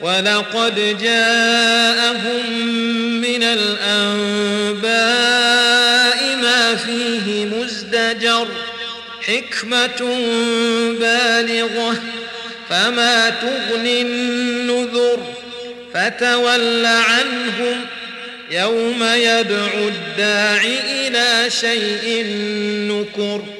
ولقد جاءهم من الأنباء ما فيه مزدجر حكمة بالغة فما تغني النذر فتول عنهم يوم يدعو الداعي إلى شيء نكر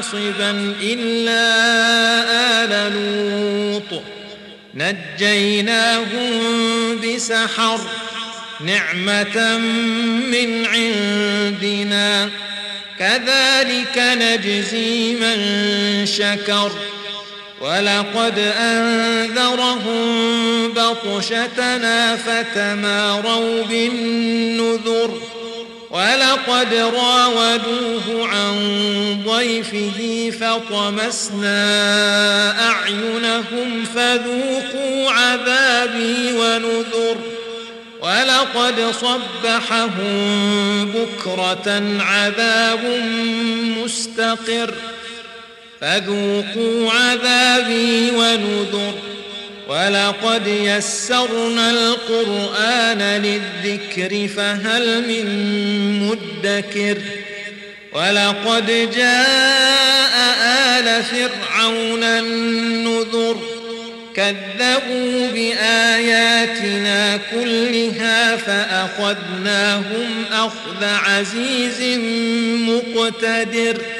حاصبا إلا آل لوط نجيناهم بسحر نعمة من عندنا كذلك نجزي من شكر ولقد أنذرهم بطشتنا فتماروا بالنذر ولقد راودوه عن ضيفه فطمسنا أعينهم فذوقوا عذابي ونذر ولقد صبحهم بكرة عذاب مستقر فذوقوا عذابي ونذر وَلَقَدْ يَسَّرْنَا الْقُرْآنَ لِلذِّكْرِ فَهَلْ مِن مُّدَّكِرٍ وَلَقَدْ جَاءَ آلَ فِرْعَوْنَ النُّذُرُ كَذَّبُوا بِآيَاتِنَا كُلِّهَا فَأَخَذْنَاهُمْ أَخْذَ عَزِيزٍ مُّقْتَدِرٍ